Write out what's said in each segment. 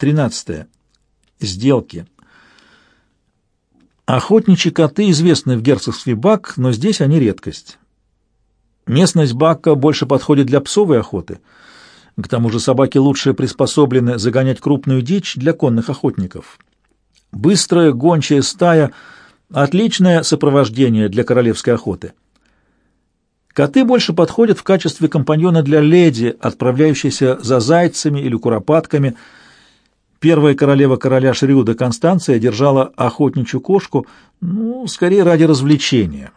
Тринадцатое. Сделки. Охотничьи коты известны в герцогстве Бак, но здесь они редкость. Местность Бакка больше подходит для псовой охоты. К тому же собаки лучше приспособлены загонять крупную дичь для конных охотников. Быстрая гончая стая — отличное сопровождение для королевской охоты. Коты больше подходят в качестве компаньона для леди, отправляющейся за зайцами или куропатками. Первая королева короля Шрюда Констанция держала охотничью кошку, ну, скорее ради развлечения,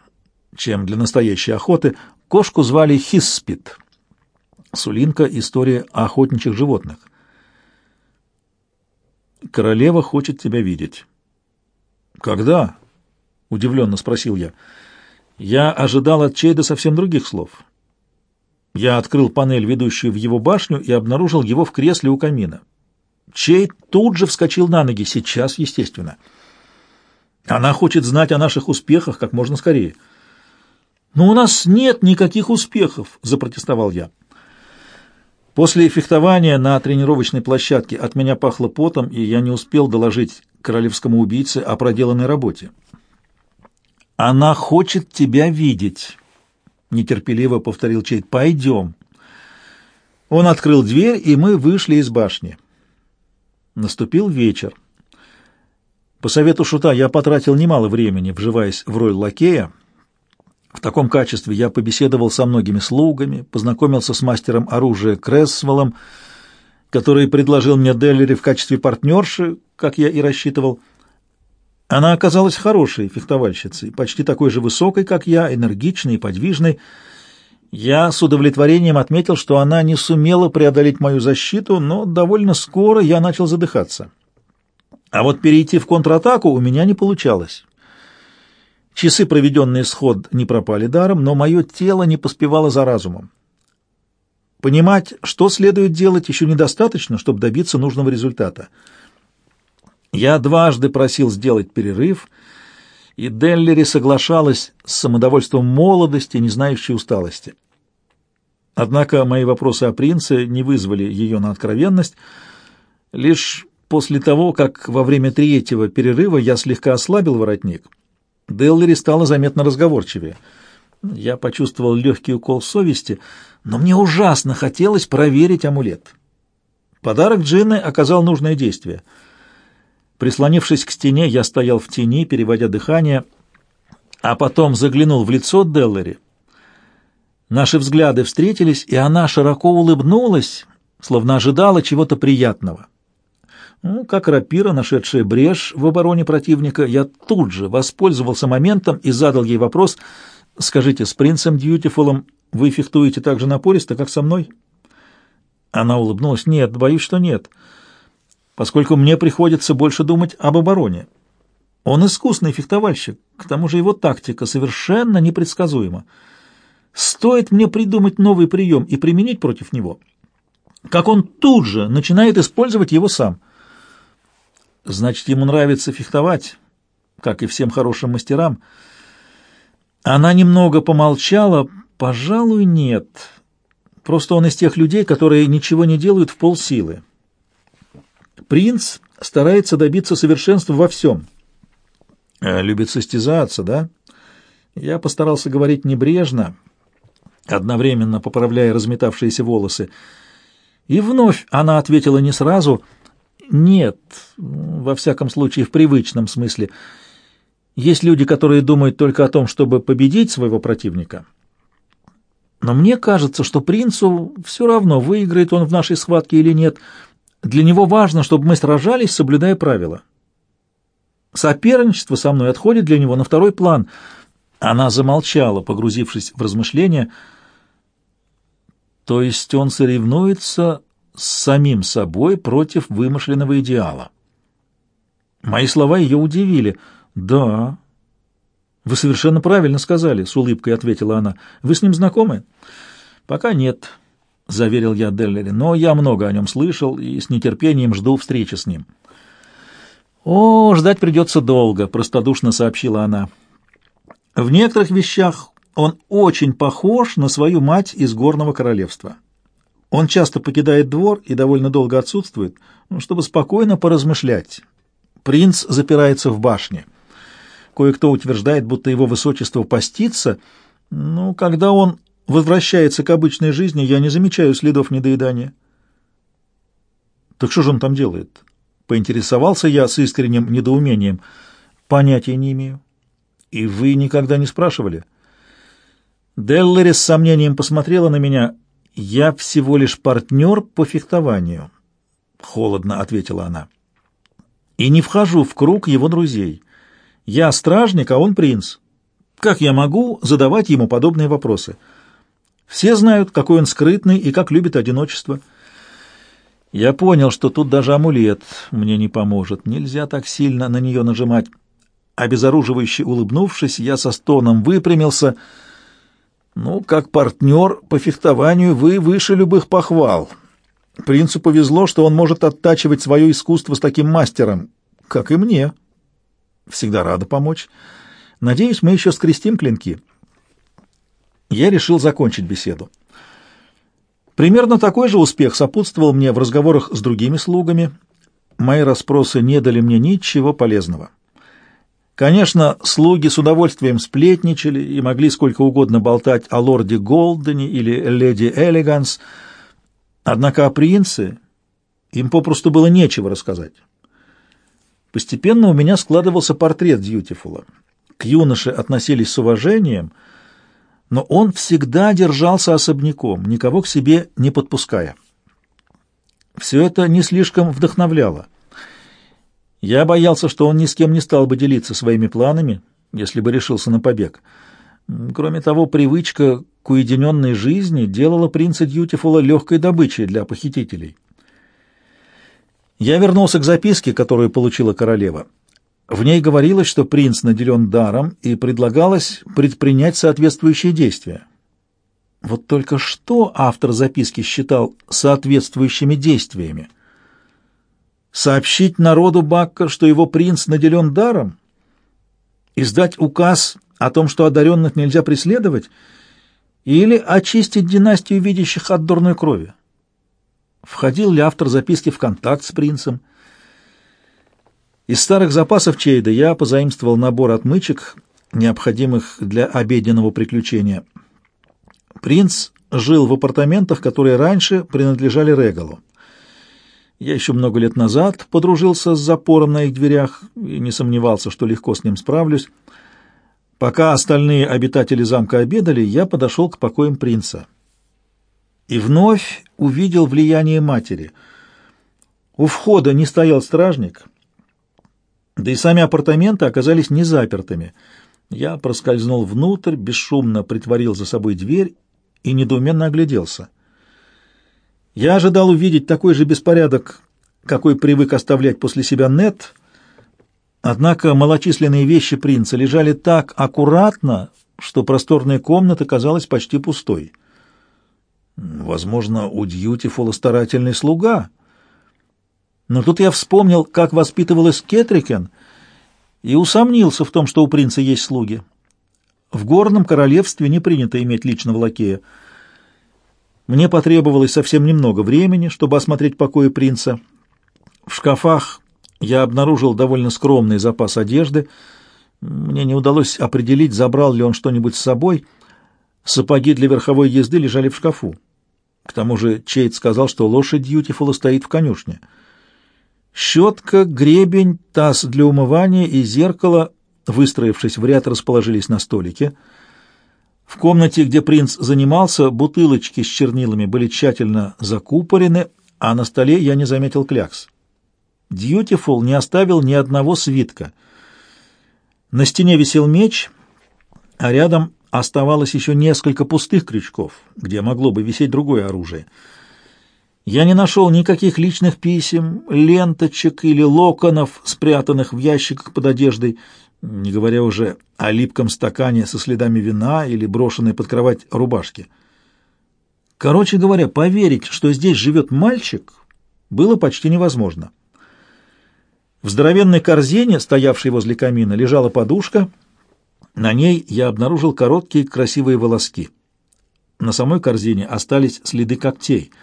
чем для настоящей охоты. Кошку звали Хиспит. Сулинка — история охотничьих животных. «Королева хочет тебя видеть». «Когда?» — удивленно спросил я. Я ожидал от Чейда совсем других слов. Я открыл панель, ведущую в его башню, и обнаружил его в кресле у камина. Чейд тут же вскочил на ноги, сейчас, естественно. Она хочет знать о наших успехах как можно скорее. «Но у нас нет никаких успехов», — запротестовал я. После фехтования на тренировочной площадке от меня пахло потом, и я не успел доложить королевскому убийце о проделанной работе. «Она хочет тебя видеть», — нетерпеливо повторил Чейд. «Пойдем». Он открыл дверь, и мы вышли из башни. Наступил вечер. По совету Шута я потратил немало времени, вживаясь в роль лакея. В таком качестве я побеседовал со многими слугами, познакомился с мастером оружия Крессвеллом, который предложил мне Деллери в качестве партнерши, как я и рассчитывал. Она оказалась хорошей фехтовальщицей, почти такой же высокой, как я, энергичной и подвижной. Я с удовлетворением отметил, что она не сумела преодолеть мою защиту, но довольно скоро я начал задыхаться. А вот перейти в контратаку у меня не получалось. Часы, проведенные сход, не пропали даром, но мое тело не поспевало за разумом. Понимать, что следует делать, еще недостаточно, чтобы добиться нужного результата — я дважды просил сделать перерыв, и Деллери соглашалась с самодовольством молодости, не знающей усталости. Однако мои вопросы о принце не вызвали ее на откровенность. Лишь после того, как во время третьего перерыва я слегка ослабил воротник, Деллери стала заметно разговорчивее. Я почувствовал легкий укол совести, но мне ужасно хотелось проверить амулет. Подарок Джинны оказал нужное действие — Прислонившись к стене, я стоял в тени, переводя дыхание, а потом заглянул в лицо Деллери. Наши взгляды встретились, и она широко улыбнулась, словно ожидала чего-то приятного. Ну, как рапира, нашедшая брешь в обороне противника, я тут же воспользовался моментом и задал ей вопрос «Скажите, с принцем Дьютифулом вы фехтуете так же напористо, как со мной?» Она улыбнулась «Нет, боюсь, что нет» поскольку мне приходится больше думать об обороне. Он искусный фехтовальщик, к тому же его тактика совершенно непредсказуема. Стоит мне придумать новый прием и применить против него, как он тут же начинает использовать его сам. Значит, ему нравится фехтовать, как и всем хорошим мастерам. Она немного помолчала. Пожалуй, нет. Просто он из тех людей, которые ничего не делают в полсилы. Принц старается добиться совершенства во всем. Э, любит состязаться, да? Я постарался говорить небрежно, одновременно поправляя разметавшиеся волосы. И вновь она ответила не сразу «нет», во всяком случае в привычном смысле. Есть люди, которые думают только о том, чтобы победить своего противника. Но мне кажется, что принцу все равно, выиграет он в нашей схватке или нет – для него важно, чтобы мы сражались, соблюдая правила. Соперничество со мной отходит для него на второй план. Она замолчала, погрузившись в размышления. То есть он соревнуется с самим собой против вымышленного идеала. Мои слова ее удивили. «Да, вы совершенно правильно сказали», — с улыбкой ответила она. «Вы с ним знакомы?» «Пока нет». — заверил я Деллери, — но я много о нем слышал и с нетерпением жду встречи с ним. «О, ждать придется долго», — простодушно сообщила она. «В некоторых вещах он очень похож на свою мать из Горного Королевства. Он часто покидает двор и довольно долго отсутствует, ну, чтобы спокойно поразмышлять. Принц запирается в башне. Кое-кто утверждает, будто его высочество постится, но когда он возвращается к обычной жизни, я не замечаю следов недоедания. Так что же он там делает? Поинтересовался я с искренним недоумением. Понятия не имею. И вы никогда не спрашивали? Деллари с сомнением посмотрела на меня. «Я всего лишь партнер по фехтованию», — холодно ответила она. «И не вхожу в круг его друзей. Я стражник, а он принц. Как я могу задавать ему подобные вопросы? Все знают, какой он скрытный и как любит одиночество». Я понял, что тут даже амулет мне не поможет. Нельзя так сильно на нее нажимать. Обезоруживающе улыбнувшись, я со стоном выпрямился — ну, как партнер по фехтованию вы выше любых похвал. Принцу повезло, что он может оттачивать свое искусство с таким мастером, как и мне. Всегда рада помочь. Надеюсь, мы еще скрестим клинки. Я решил закончить беседу. Примерно такой же успех сопутствовал мне в разговорах с другими слугами. Мои расспросы не дали мне ничего полезного. Конечно, слуги с удовольствием сплетничали и могли сколько угодно болтать о лорде Голдене или леди Элеганс, однако о принце им попросту было нечего рассказать. Постепенно у меня складывался портрет Дьютифула. К юноше относились с уважением, но он всегда держался особняком, никого к себе не подпуская. Все это не слишком вдохновляло. Я боялся, что он ни с кем не стал бы делиться своими планами, если бы решился на побег. Кроме того, привычка к уединенной жизни делала принца Дьютифула легкой добычей для похитителей. Я вернулся к записке, которую получила королева. В ней говорилось, что принц наделен даром, и предлагалось предпринять соответствующие действия. Вот только что автор записки считал соответствующими действиями — сообщить народу Бакка, что его принц наделен даром, издать указ о том, что одаренных нельзя преследовать, или очистить династию видящих от дурной крови. Входил ли автор записки в контакт с принцем? Из старых запасов Чейда я позаимствовал набор отмычек, необходимых для обеденного приключения. Принц жил в апартаментах, которые раньше принадлежали Регалу. Я еще много лет назад подружился с запором на их дверях и не сомневался, что легко с ним справлюсь. Пока остальные обитатели замка обедали, я подошел к покоям принца. И вновь увидел влияние матери. У входа не стоял стражник, да и сами апартаменты оказались не запертыми. Я проскользнул внутрь, бесшумно притворил за собой дверь и недоуменно огляделся. Я ожидал увидеть такой же беспорядок, какой привык оставлять после себя Нет, однако малочисленные вещи принца лежали так аккуратно, что просторная комната казалась почти пустой. Возможно, у Дьютифула старательный слуга. Но тут я вспомнил, как воспитывалась Кетрикен, и усомнился в том, что у принца есть слуги. В горном королевстве не принято иметь личного лакея — мне потребовалось совсем немного времени, чтобы осмотреть покои принца. В шкафах я обнаружил довольно скромный запас одежды. Мне не удалось определить, забрал ли он что-нибудь с собой. Сапоги для верховой езды лежали в шкафу. К тому же Чейд сказал, что лошадь Дьютифула стоит в конюшне. Щетка, гребень, таз для умывания и зеркало, выстроившись в ряд, расположились на столике — в комнате, где принц занимался, бутылочки с чернилами были тщательно закупорены, а на столе я не заметил клякс. Дьютифул не оставил ни одного свитка. На стене висел меч, а рядом оставалось еще несколько пустых крючков, где могло бы висеть другое оружие. Я не нашел никаких личных писем, ленточек или локонов, спрятанных в ящиках под одеждой, не говоря уже о липком стакане со следами вина или брошенной под кровать рубашки. Короче говоря, поверить, что здесь живет мальчик, было почти невозможно. В здоровенной корзине, стоявшей возле камина, лежала подушка. На ней я обнаружил короткие красивые волоски. На самой корзине остались следы когтей —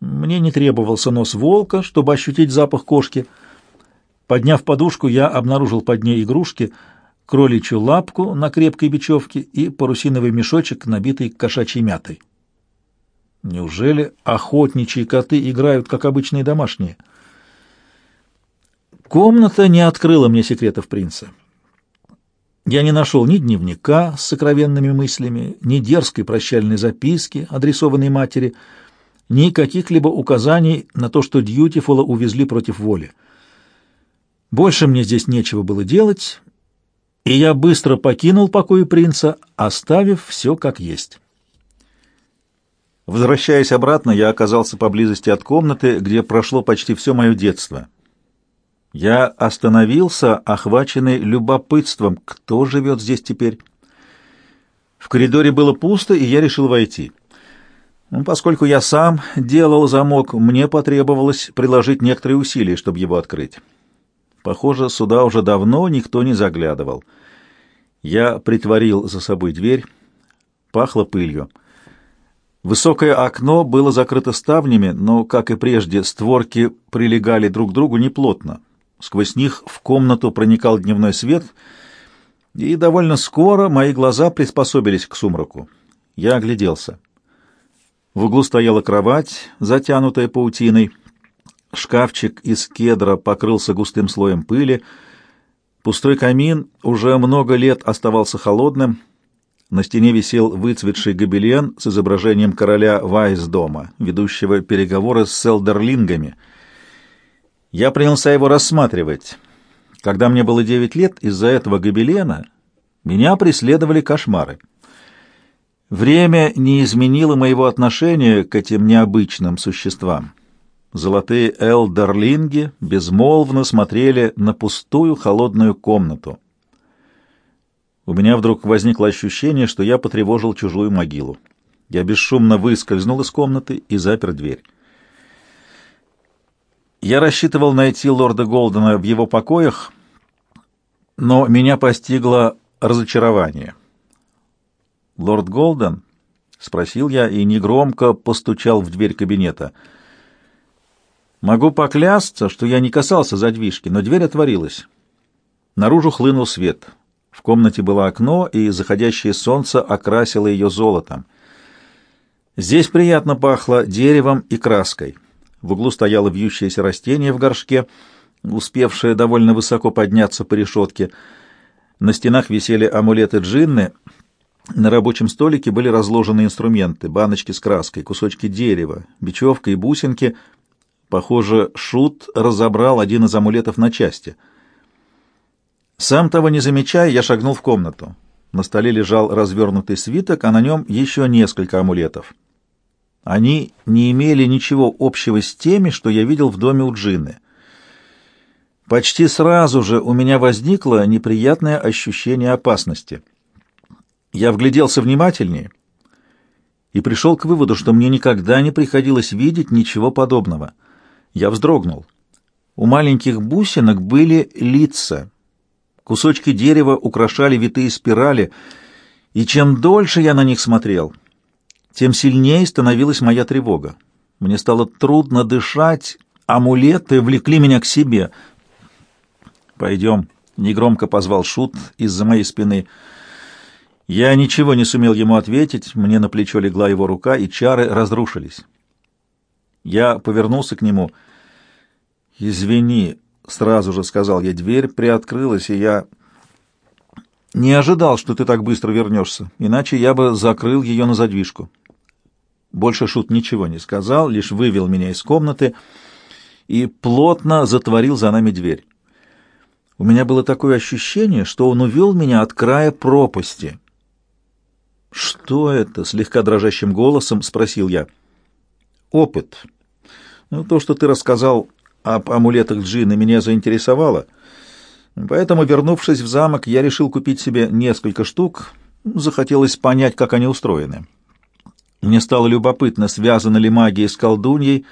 Мне не требовался нос волка, чтобы ощутить запах кошки. Подняв подушку, я обнаружил под ней игрушки, кроличью лапку на крепкой бечевке и парусиновый мешочек, набитый кошачьей мятой. Неужели охотничьи коты играют, как обычные домашние? Комната не открыла мне секретов принца. Я не нашел ни дневника с сокровенными мыслями, ни дерзкой прощальной записки, адресованной матери, ни каких-либо указаний на то, что Дьютифула увезли против воли. Больше мне здесь нечего было делать, и я быстро покинул покои принца, оставив все как есть. Возвращаясь обратно, я оказался поблизости от комнаты, где прошло почти все мое детство. Я остановился, охваченный любопытством, кто живет здесь теперь. В коридоре было пусто, и я решил войти. Поскольку я сам делал замок, мне потребовалось приложить некоторые усилия, чтобы его открыть. Похоже, сюда уже давно никто не заглядывал. Я притворил за собой дверь. Пахло пылью. Высокое окно было закрыто ставнями, но, как и прежде, створки прилегали друг к другу неплотно. Сквозь них в комнату проникал дневной свет, и довольно скоро мои глаза приспособились к сумраку. Я огляделся. В углу стояла кровать, затянутая паутиной. Шкафчик из кедра покрылся густым слоем пыли. Пустой камин уже много лет оставался холодным. На стене висел выцветший гобелен с изображением короля Вайсдома, ведущего переговоры с селдерлингами. Я принялся его рассматривать. Когда мне было девять лет, из-за этого гобелена меня преследовали кошмары. Время не изменило моего отношения к этим необычным существам. Золотые элдерлинги безмолвно смотрели на пустую холодную комнату. У меня вдруг возникло ощущение, что я потревожил чужую могилу. Я бесшумно выскользнул из комнаты и запер дверь. Я рассчитывал найти лорда Голдена в его покоях, но меня постигло разочарование. «Лорд Голден?» — спросил я и негромко постучал в дверь кабинета. Могу поклясться, что я не касался задвижки, но дверь отворилась. Наружу хлынул свет. В комнате было окно, и заходящее солнце окрасило ее золотом. Здесь приятно пахло деревом и краской. В углу стояло вьющееся растение в горшке, успевшее довольно высоко подняться по решетке. На стенах висели амулеты джинны — на рабочем столике были разложены инструменты, баночки с краской, кусочки дерева, бечевка и бусинки. Похоже, Шут разобрал один из амулетов на части. Сам того не замечая, я шагнул в комнату. На столе лежал развернутый свиток, а на нем еще несколько амулетов. Они не имели ничего общего с теми, что я видел в доме у Джины. Почти сразу же у меня возникло неприятное ощущение опасности — я вгляделся внимательнее и пришел к выводу, что мне никогда не приходилось видеть ничего подобного. Я вздрогнул. У маленьких бусинок были лица. Кусочки дерева украшали витые спирали, и чем дольше я на них смотрел, тем сильнее становилась моя тревога. Мне стало трудно дышать, амулеты влекли меня к себе. «Пойдем», — негромко позвал Шут из-за моей спины, — я ничего не сумел ему ответить, мне на плечо легла его рука, и чары разрушились. Я повернулся к нему. «Извини», — сразу же сказал я, — дверь приоткрылась, и я не ожидал, что ты так быстро вернешься, иначе я бы закрыл ее на задвижку. Больше Шут ничего не сказал, лишь вывел меня из комнаты и плотно затворил за нами дверь. У меня было такое ощущение, что он увел меня от края пропасти — «Что это?» — слегка дрожащим голосом спросил я. «Опыт. Ну, то, что ты рассказал об амулетах Джины, меня заинтересовало. Поэтому, вернувшись в замок, я решил купить себе несколько штук. Захотелось понять, как они устроены. Мне стало любопытно, связана ли магия с колдуньей,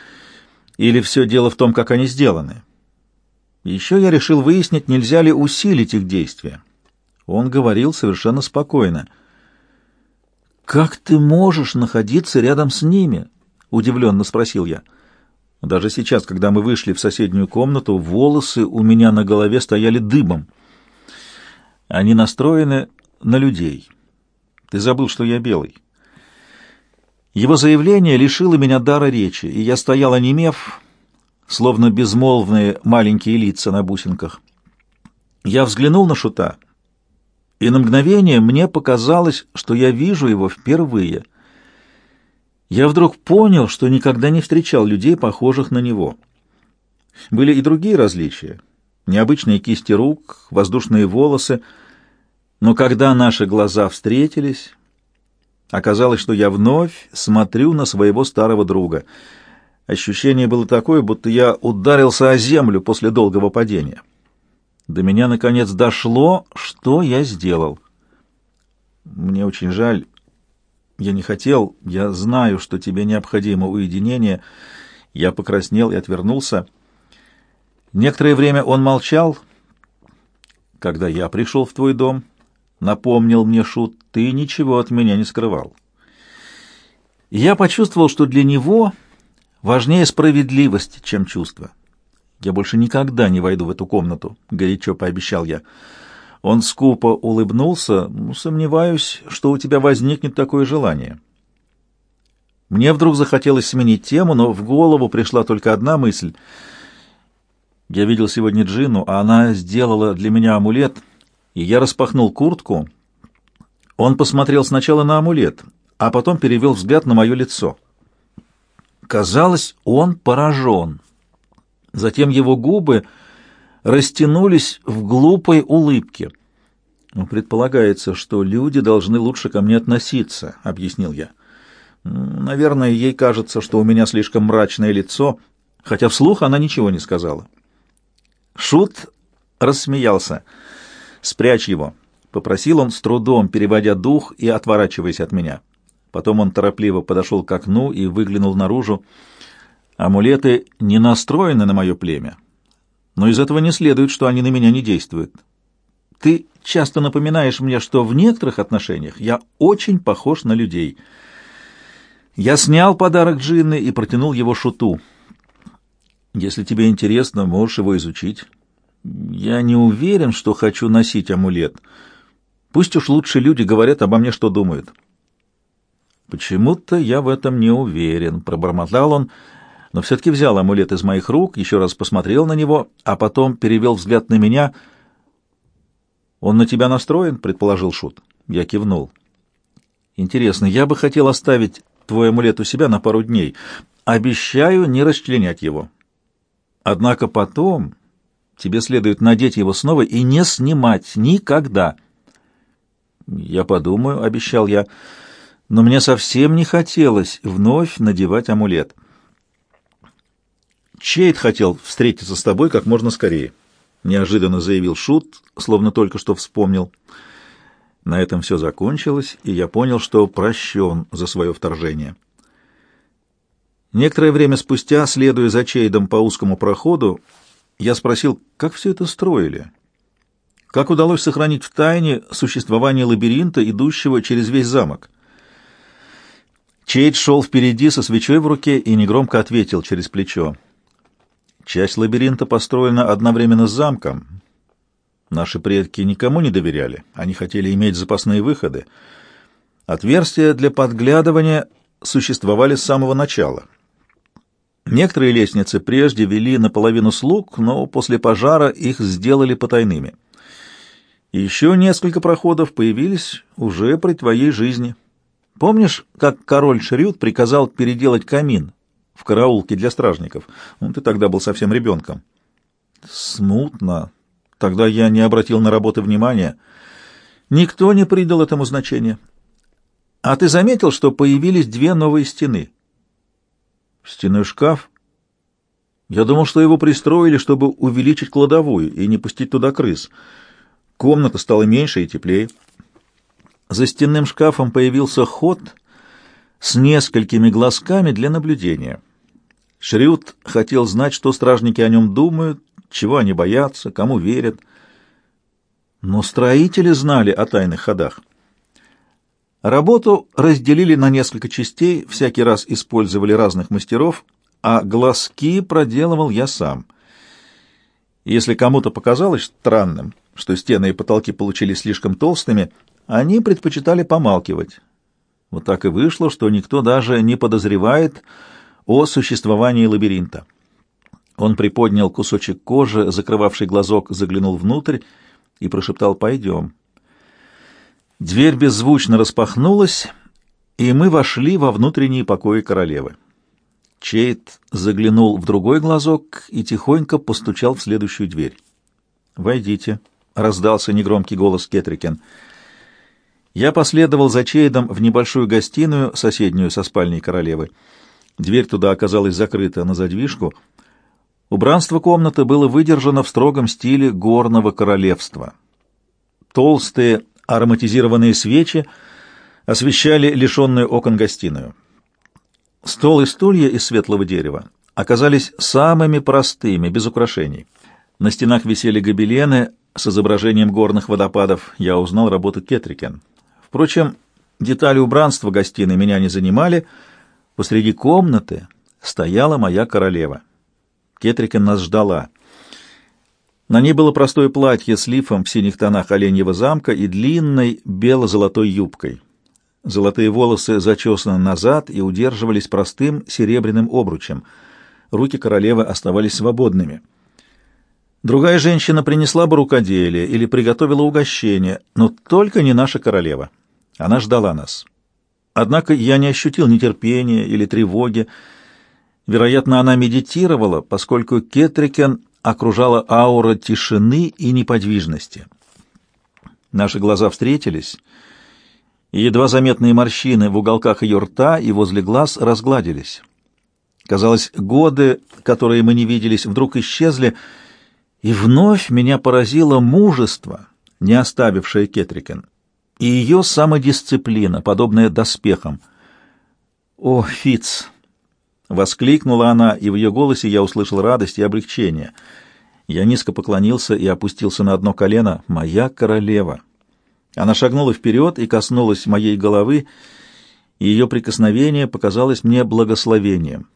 или все дело в том, как они сделаны. Еще я решил выяснить, нельзя ли усилить их действия. Он говорил совершенно спокойно — «Как ты можешь находиться рядом с ними?» — удивленно спросил я. Даже сейчас, когда мы вышли в соседнюю комнату, волосы у меня на голове стояли дыбом. Они настроены на людей. Ты забыл, что я белый. Его заявление лишило меня дара речи, и я стоял онемев, словно безмолвные маленькие лица на бусинках. Я взглянул на Шута, и на мгновение мне показалось, что я вижу его впервые. Я вдруг понял, что никогда не встречал людей, похожих на него. Были и другие различия. Необычные кисти рук, воздушные волосы. Но когда наши глаза встретились, оказалось, что я вновь смотрю на своего старого друга. Ощущение было такое, будто я ударился о землю после долгого падения. До меня, наконец, дошло, что я сделал. Мне очень жаль. Я не хотел. Я знаю, что тебе необходимо уединение. Я покраснел и отвернулся. Некоторое время он молчал. Когда я пришел в твой дом, напомнил мне Шут, ты ничего от меня не скрывал. Я почувствовал, что для него важнее справедливость, чем чувство. Я больше никогда не войду в эту комнату, горячо пообещал я. Он скупо улыбнулся. Сомневаюсь, что у тебя возникнет такое желание. Мне вдруг захотелось сменить тему, но в голову пришла только одна мысль. Я видел сегодня Джину, а она сделала для меня амулет, и я распахнул куртку. Он посмотрел сначала на амулет, а потом перевел взгляд на мое лицо. Казалось, он поражен. Затем его губы растянулись в глупой улыбке. «Ну, «Предполагается, что люди должны лучше ко мне относиться», — объяснил я. «Наверное, ей кажется, что у меня слишком мрачное лицо, хотя вслух она ничего не сказала». Шут рассмеялся. «Спрячь его», — попросил он с трудом, переводя дух и отворачиваясь от меня. Потом он торопливо подошел к окну и выглянул наружу. Амулеты не настроены на мое племя, но из этого не следует, что они на меня не действуют. Ты часто напоминаешь мне, что в некоторых отношениях я очень похож на людей. Я снял подарок Джинны и протянул его Шуту. Если тебе интересно, можешь его изучить. Я не уверен, что хочу носить амулет. Пусть уж лучше люди говорят обо мне, что думают. Почему-то я в этом не уверен, пробормотал он, — но все-таки взял амулет из моих рук, еще раз посмотрел на него, а потом перевел взгляд на меня. «Он на тебя настроен?» — предположил Шут. Я кивнул. «Интересно, я бы хотел оставить твой амулет у себя на пару дней. Обещаю не расчленять его. Однако потом тебе следует надеть его снова и не снимать никогда». «Я подумаю», — обещал я, — «но мне совсем не хотелось вновь надевать амулет». Чейд хотел встретиться с тобой как можно скорее, неожиданно заявил Шут, словно только что вспомнил. На этом все закончилось, и я понял, что прощен за свое вторжение. Некоторое время спустя, следуя за Чейдом по узкому проходу, я спросил, как все это строили? Как удалось сохранить в тайне существование лабиринта, идущего через весь замок? Чейд шел впереди со свечой в руке и негромко ответил через плечо. Часть лабиринта построена одновременно с замком. Наши предки никому не доверяли, они хотели иметь запасные выходы. Отверстия для подглядывания существовали с самого начала. Некоторые лестницы прежде вели наполовину слуг, но после пожара их сделали потайными. еще несколько проходов появились уже при твоей жизни. Помнишь, как король Шрют приказал переделать камин в караулке для стражников. Ну, ты тогда был совсем ребенком. Смутно. Тогда я не обратил на работы внимания. Никто не придал этому значения. А ты заметил, что появились две новые стены? Стеной шкаф? Я думал, что его пристроили, чтобы увеличить кладовую и не пустить туда крыс. Комната стала меньше и теплее. За стенным шкафом появился ход с несколькими глазками для наблюдения. Шрют хотел знать, что стражники о нем думают, чего они боятся, кому верят. Но строители знали о тайных ходах. Работу разделили на несколько частей, всякий раз использовали разных мастеров, а глазки проделывал я сам. Если кому-то показалось странным, что стены и потолки получились слишком толстыми, они предпочитали помалкивать. Вот так и вышло, что никто даже не подозревает о существовании лабиринта. Он приподнял кусочек кожи, закрывавший глазок, заглянул внутрь и прошептал «Пойдем». Дверь беззвучно распахнулась, и мы вошли во внутренние покои королевы. Чейт заглянул в другой глазок и тихонько постучал в следующую дверь. «Войдите», — раздался негромкий голос Кетрикен. Я последовал за Чейдом в небольшую гостиную, соседнюю со спальней королевы. Дверь туда оказалась закрыта на задвижку. Убранство комнаты было выдержано в строгом стиле горного королевства. Толстые Ароматизированные свечи освещали лишенную окон гостиную. Стол и стулья из светлого дерева оказались самыми простыми, без украшений. На стенах висели гобелены с изображением горных водопадов. Я узнал работу Кетрикен. Впрочем, детали убранства гостиной меня не занимали. Посреди комнаты стояла моя королева. Кетрикен нас ждала. На ней было простое платье с лифом в синих тонах оленьего замка и длинной бело-золотой юбкой. Золотые волосы зачесаны назад и удерживались простым серебряным обручем. Руки королевы оставались свободными. Другая женщина принесла бы рукоделие или приготовила угощение, но только не наша королева. Она ждала нас. Однако я не ощутил нетерпения или тревоги. Вероятно, она медитировала, поскольку Кетрикен окружала аура тишины и неподвижности. Наши глаза встретились, едва заметные морщины в уголках ее рта и возле глаз разгладились. Казалось, годы, которые мы не виделись, вдруг исчезли, и вновь меня поразило мужество, не оставившее Кетрикен, и ее самодисциплина, подобная доспехам. «О, Фиц! Воскликнула она, и в ее голосе я услышал радость и облегчение. Я низко поклонился и опустился на одно колено. «Моя королева!» Она шагнула вперед и коснулась моей головы, и ее прикосновение показалось мне благословением.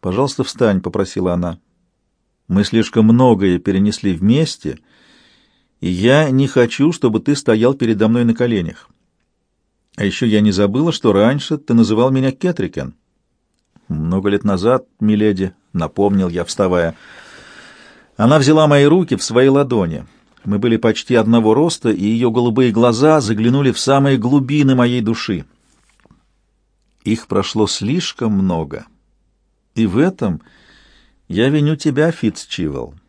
«Пожалуйста, встань», — попросила она. «Мы слишком многое перенесли вместе, я не хочу, чтобы ты стоял передо мной на коленях. А еще я не забыла, что раньше ты называл меня Кетрикен». «Много лет назад, миледи», — напомнил я, вставая. Она взяла мои руки в свои ладони. Мы были почти одного роста, и ее голубые глаза заглянули в самые глубины моей души. Их прошло слишком много. И в этом я виню тебя, Фитцчивелл.